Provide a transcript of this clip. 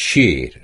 شیر